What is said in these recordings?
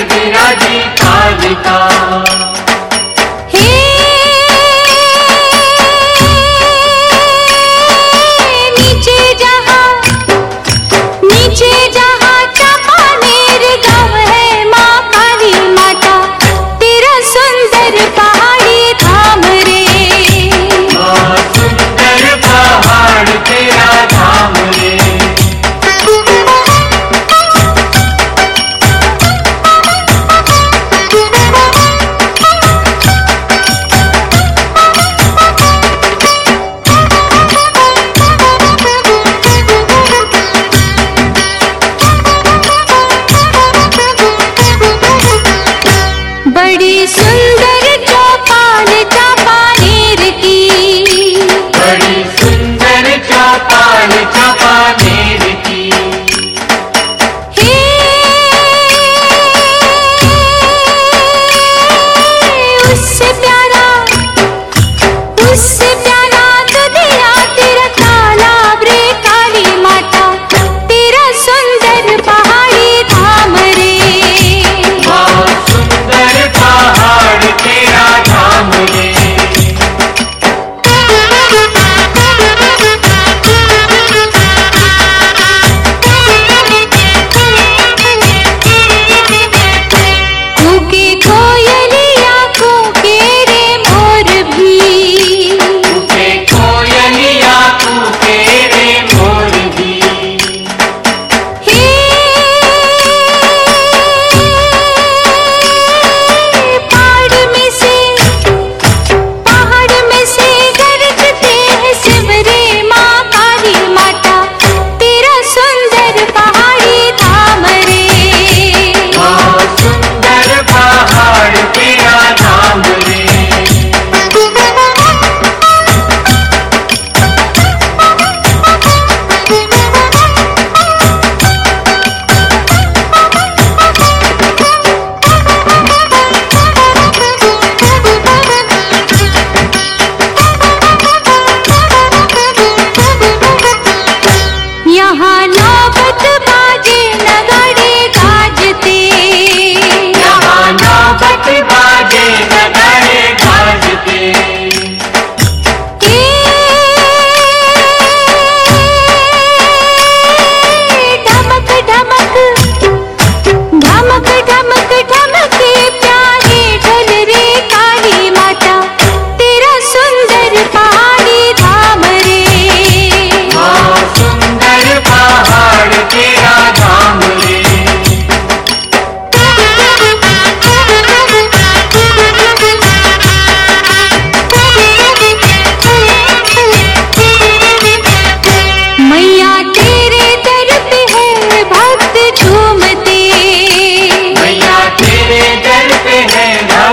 जी काविता बड़ी सुंदर चौपाल चौपानेर की। बड़ी सुंदर चौपाल चौपानेर की। उससे प्यारा उससे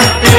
parte.